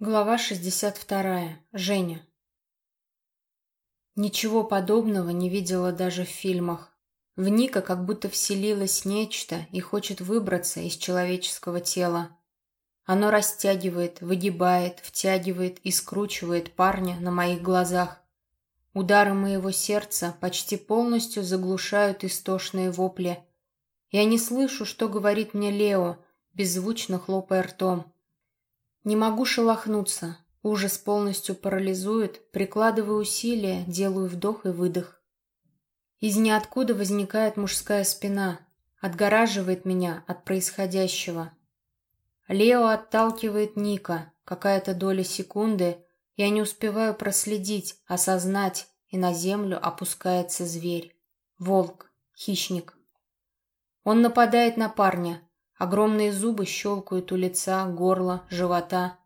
Глава 62. Женя. Ничего подобного не видела даже в фильмах. В Ника как будто вселилось нечто и хочет выбраться из человеческого тела. Оно растягивает, выгибает, втягивает и скручивает парня на моих глазах. Удары моего сердца почти полностью заглушают истошные вопли. Я не слышу, что говорит мне Лео, беззвучно хлопая ртом. Не могу шелохнуться. Ужас полностью парализует. Прикладываю усилия, делаю вдох и выдох. Из ниоткуда возникает мужская спина. Отгораживает меня от происходящего. Лео отталкивает Ника. Какая-то доля секунды. Я не успеваю проследить, осознать, и на землю опускается зверь. Волк. Хищник. Он нападает на парня. Огромные зубы щелкают у лица, горла, живота.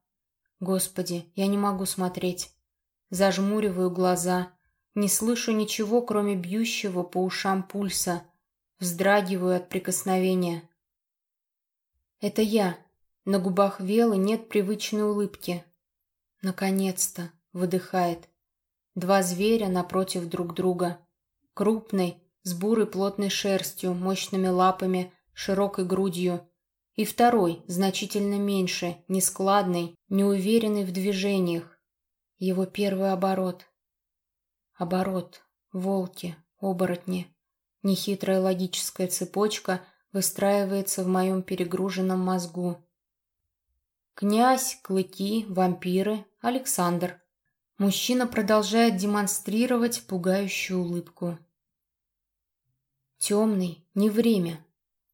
Господи, я не могу смотреть. Зажмуриваю глаза. Не слышу ничего, кроме бьющего по ушам пульса. Вздрагиваю от прикосновения. Это я. На губах Велы нет привычной улыбки. Наконец-то, выдыхает. Два зверя напротив друг друга. Крупный, с бурой плотной шерстью, мощными лапами, широкой грудью, и второй, значительно меньше, нескладный, неуверенный в движениях. Его первый оборот. Оборот. Волки, оборотни. Нехитрая логическая цепочка выстраивается в моем перегруженном мозгу. Князь, клыки, вампиры, Александр. Мужчина продолжает демонстрировать пугающую улыбку. Темный, не время,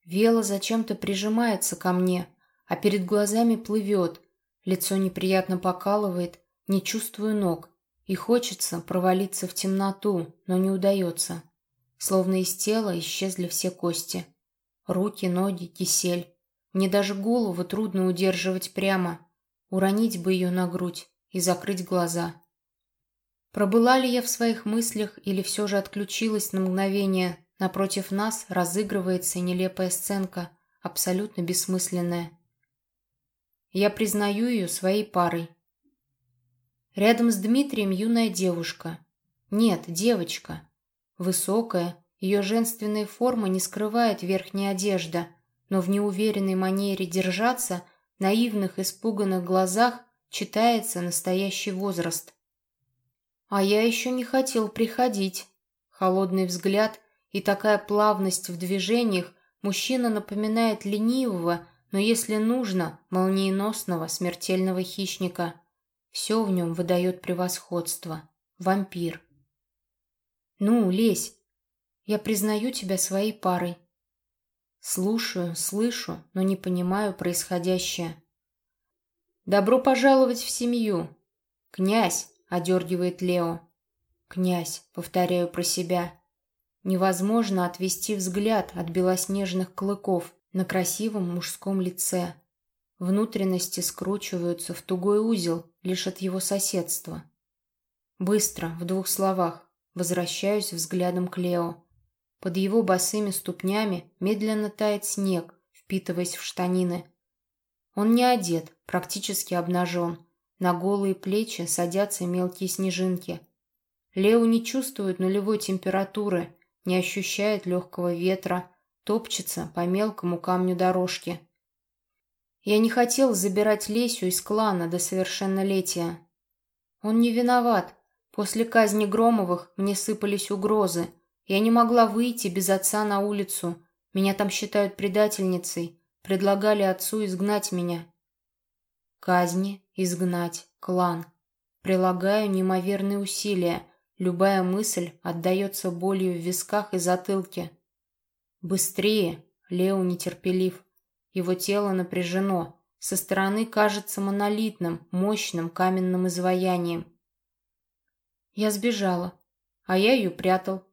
Вела зачем-то прижимается ко мне, а перед глазами плывет, лицо неприятно покалывает, не чувствую ног, и хочется провалиться в темноту, но не удается. Словно из тела исчезли все кости. Руки, ноги, кисель. Мне даже голову трудно удерживать прямо. Уронить бы ее на грудь и закрыть глаза. Пробыла ли я в своих мыслях или все же отключилась на мгновение, Напротив нас разыгрывается нелепая сценка, абсолютно бессмысленная. Я признаю ее своей парой. Рядом с Дмитрием юная девушка. Нет, девочка. Высокая, ее женственная форма не скрывает верхняя одежда, но в неуверенной манере держаться, наивных, испуганных глазах читается настоящий возраст. А я еще не хотел приходить. Холодный взгляд и такая плавность в движениях мужчина напоминает ленивого, но если нужно, молниеносного смертельного хищника. Все в нем выдает превосходство. Вампир. «Ну, лезь. Я признаю тебя своей парой». Слушаю, слышу, но не понимаю происходящее. «Добро пожаловать в семью!» «Князь!» — одергивает Лео. «Князь!» — повторяю про себя. Невозможно отвести взгляд от белоснежных клыков на красивом мужском лице. Внутренности скручиваются в тугой узел лишь от его соседства. Быстро, в двух словах, возвращаюсь взглядом к Лео. Под его босыми ступнями медленно тает снег, впитываясь в штанины. Он не одет, практически обнажен. На голые плечи садятся мелкие снежинки. Лео не чувствует нулевой температуры, не ощущает легкого ветра, топчется по мелкому камню дорожки. Я не хотел забирать Лесю из клана до совершеннолетия. Он не виноват. После казни Громовых мне сыпались угрозы. Я не могла выйти без отца на улицу. Меня там считают предательницей. Предлагали отцу изгнать меня. Казни, изгнать, клан. Прилагаю неимоверные усилия, Любая мысль отдается болью в висках и затылке. Быстрее! Лео нетерпелив. Его тело напряжено. Со стороны кажется монолитным, мощным каменным изваянием. Я сбежала, а я ее прятал.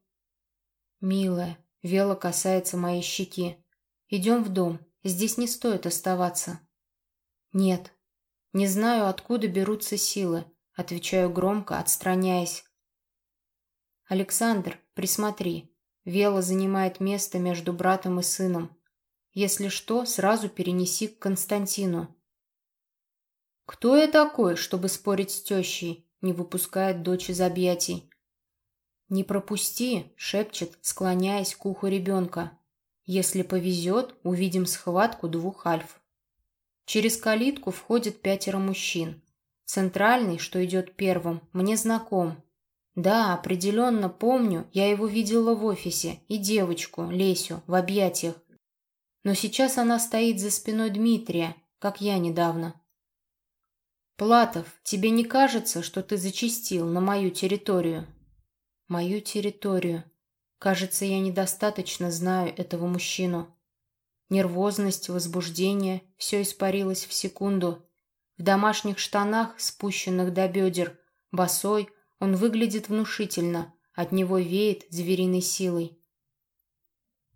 Милая, Вела касается моей щеки. Идем в дом, здесь не стоит оставаться. Нет, не знаю, откуда берутся силы, отвечаю громко, отстраняясь. «Александр, присмотри. Вела занимает место между братом и сыном. Если что, сразу перенеси к Константину». Кто я такой, чтобы спорить с тещей? Не выпускает дочь из объятий. «Не пропусти», — шепчет, склоняясь к уху ребенка. «Если повезет, увидим схватку двух альф». Через калитку входит пятеро мужчин. Центральный, что идет первым, мне знаком. Да, определенно помню, я его видела в офисе, и девочку, Лесю, в объятиях. Но сейчас она стоит за спиной Дмитрия, как я недавно. «Платов, тебе не кажется, что ты зачистил на мою территорию?» «Мою территорию. Кажется, я недостаточно знаю этого мужчину». Нервозность, возбуждение – все испарилось в секунду. В домашних штанах, спущенных до бедер, босой, он выглядит внушительно, от него веет звериной силой.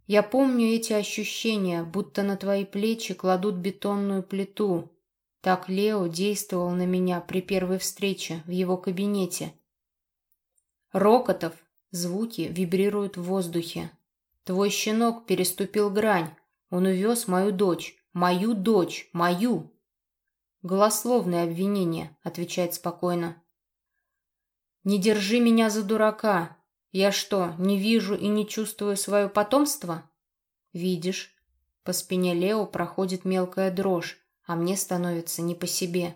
Я помню эти ощущения, будто на твои плечи кладут бетонную плиту. Так Лео действовал на меня при первой встрече в его кабинете. Рокотов, звуки вибрируют в воздухе. Твой щенок переступил грань, он увез мою дочь. Мою дочь. Мою. Голословное обвинение, отвечает спокойно. Не держи меня за дурака. Я что, не вижу и не чувствую свое потомство? Видишь. По спине Лео проходит мелкая дрожь, а мне становится не по себе.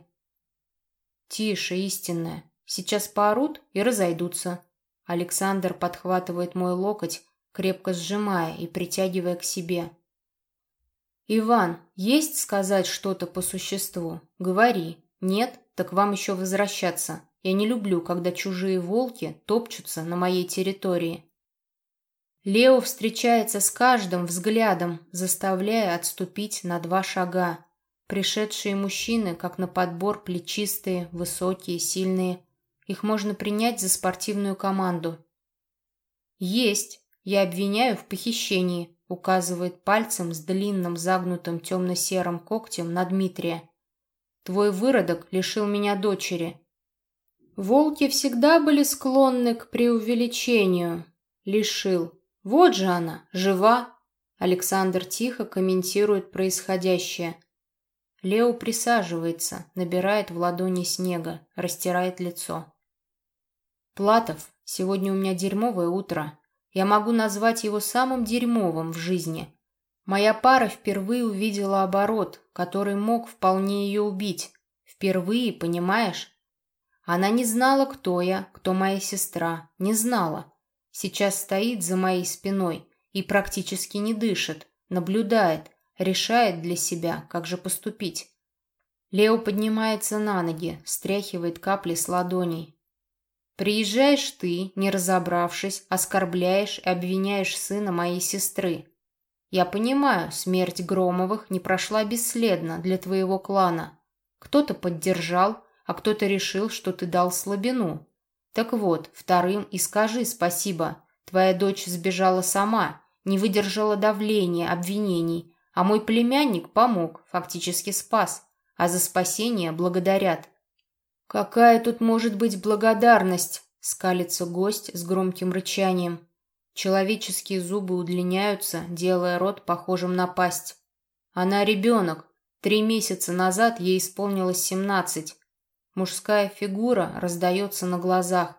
Тише, истинная. Сейчас поорут и разойдутся. Александр подхватывает мой локоть, крепко сжимая и притягивая к себе. «Иван, есть сказать что-то по существу? Говори. Нет? Так вам еще возвращаться. Я не люблю, когда чужие волки топчутся на моей территории». Лео встречается с каждым взглядом, заставляя отступить на два шага. Пришедшие мужчины, как на подбор, плечистые, высокие, сильные. Их можно принять за спортивную команду. «Есть. Я обвиняю в похищении указывает пальцем с длинным загнутым темно-серым когтем на Дмитрия. Твой выродок лишил меня дочери. Волки всегда были склонны к преувеличению. Лишил. Вот же она, жива. Александр тихо комментирует происходящее. Лео присаживается, набирает в ладони снега, растирает лицо. «Платов, сегодня у меня дерьмовое утро. Я могу назвать его самым дерьмовым в жизни. Моя пара впервые увидела оборот, который мог вполне ее убить. Впервые, понимаешь? Она не знала, кто я, кто моя сестра. Не знала. Сейчас стоит за моей спиной и практически не дышит, наблюдает, решает для себя, как же поступить. Лео поднимается на ноги, стряхивает капли с ладоней, Приезжаешь ты, не разобравшись, оскорбляешь и обвиняешь сына моей сестры. Я понимаю, смерть Громовых не прошла бесследно для твоего клана. Кто-то поддержал, а кто-то решил, что ты дал слабину. Так вот, вторым и скажи спасибо. Твоя дочь сбежала сама, не выдержала давления, обвинений, а мой племянник помог, фактически спас, а за спасение благодарят. «Какая тут может быть благодарность?» — скалится гость с громким рычанием. Человеческие зубы удлиняются, делая рот похожим на пасть. Она ребенок. Три месяца назад ей исполнилось семнадцать. Мужская фигура раздается на глазах.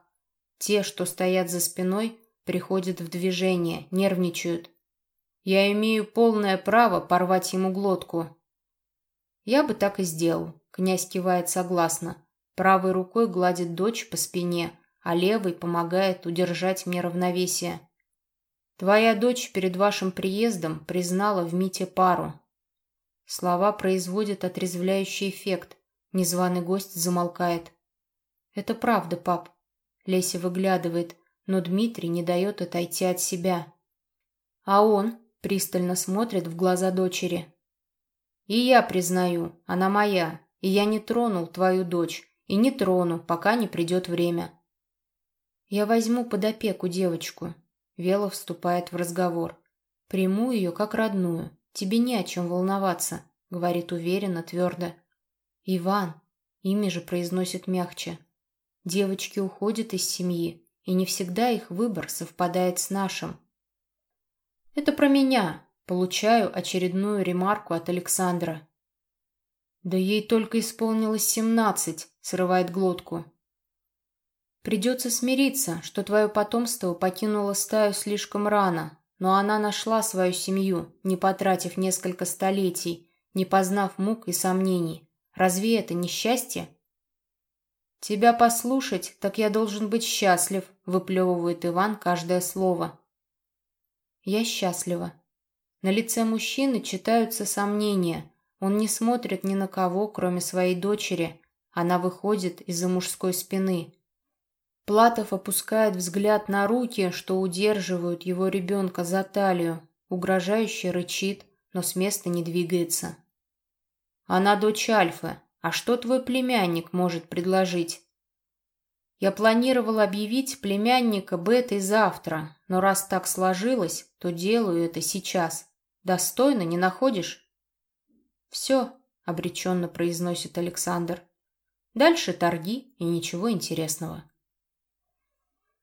Те, что стоят за спиной, приходят в движение, нервничают. Я имею полное право порвать ему глотку. Я бы так и сделал. Князь кивает согласно. Правой рукой гладит дочь по спине, а левой помогает удержать мне равновесие. Твоя дочь перед вашим приездом признала в Мите пару. Слова производят отрезвляющий эффект. Незваный гость замолкает. Это правда, пап. Леся выглядывает, но Дмитрий не дает отойти от себя. А он пристально смотрит в глаза дочери. И я признаю, она моя, и я не тронул твою дочь, и не трону, пока не придет время. Я возьму под опеку девочку. Вела вступает в разговор. Приму ее как родную. Тебе не о чем волноваться, говорит уверенно, твердо. Иван, имя же произносит мягче. Девочки уходят из семьи, и не всегда их выбор совпадает с нашим. Это про меня. Получаю очередную ремарку от Александра. Да ей только исполнилось семнадцать, срывает глотку. Придется смириться, что твое потомство покинуло стаю слишком рано, но она нашла свою семью, не потратив несколько столетий, не познав мук и сомнений. Разве это не счастье? Тебя послушать, так я должен быть счастлив, выплевывает Иван каждое слово. Я счастлива. На лице мужчины читаются сомнения. Он не смотрит ни на кого, кроме своей дочери. Она выходит из-за мужской спины. Платов опускает взгляд на руки, что удерживают его ребенка за талию, угрожающе рычит, но с места не двигается. Она дочь Альфы. А что твой племянник может предложить? Я планировал объявить племянника Бетой завтра, но раз так сложилось, то делаю это сейчас. Достойно, не находишь? Все, обреченно произносит Александр. Дальше торги и ничего интересного.